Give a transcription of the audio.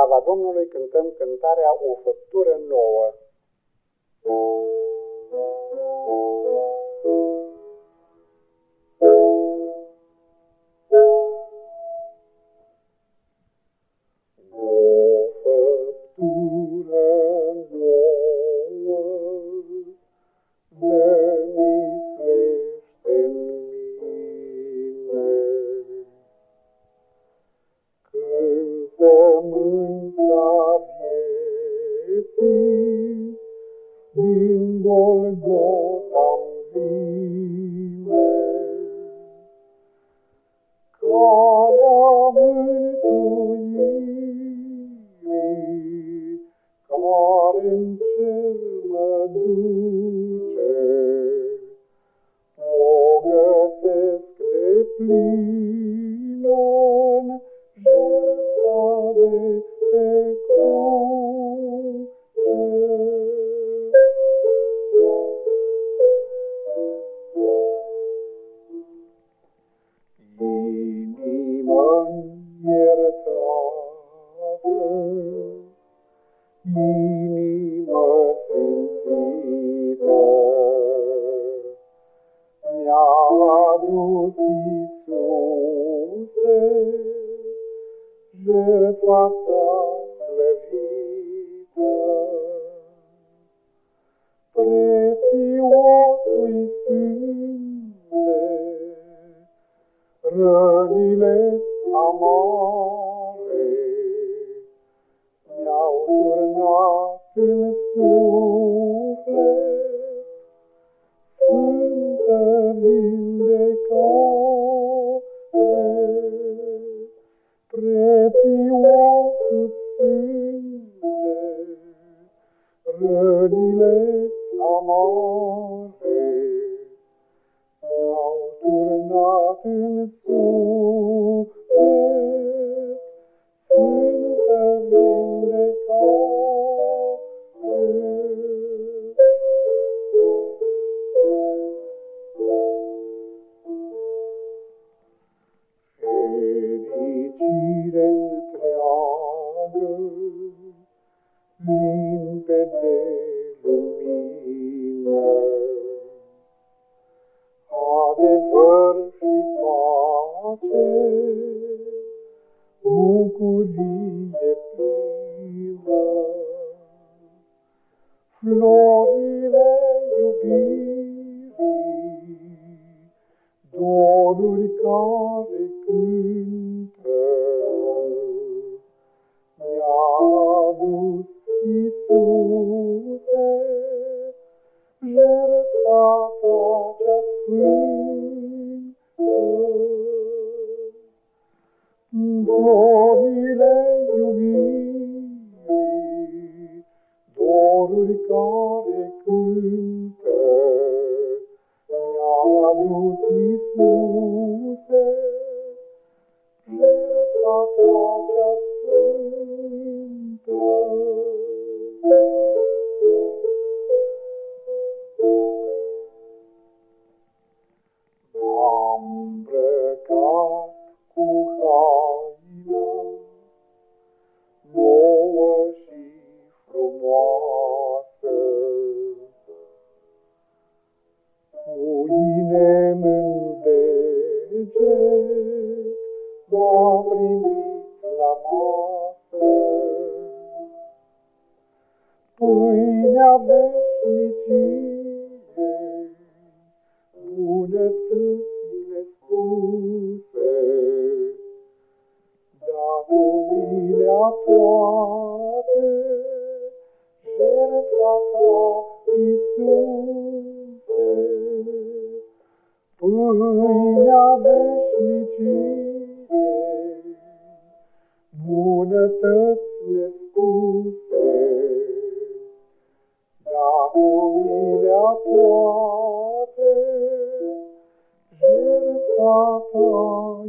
slava Domnului cântăm cântarea O făptură nouă. Din Golgota vine. Calea mântuirii, care-n cer mă duce, o găsesc de plină-n jertfa ta slăvită. Prețiosul sânge, rănile amare, turnat în în suflet, bucurie plină, florile iubirii, doruri care cântă, care cântă, m-a primit la masă. Pâinea veșniciei bunătățile spuse, datoriile toate, jertfa ta, Iisuse, pâinea veșniciei, bunătăți nespuse, datoriile toate, Papa,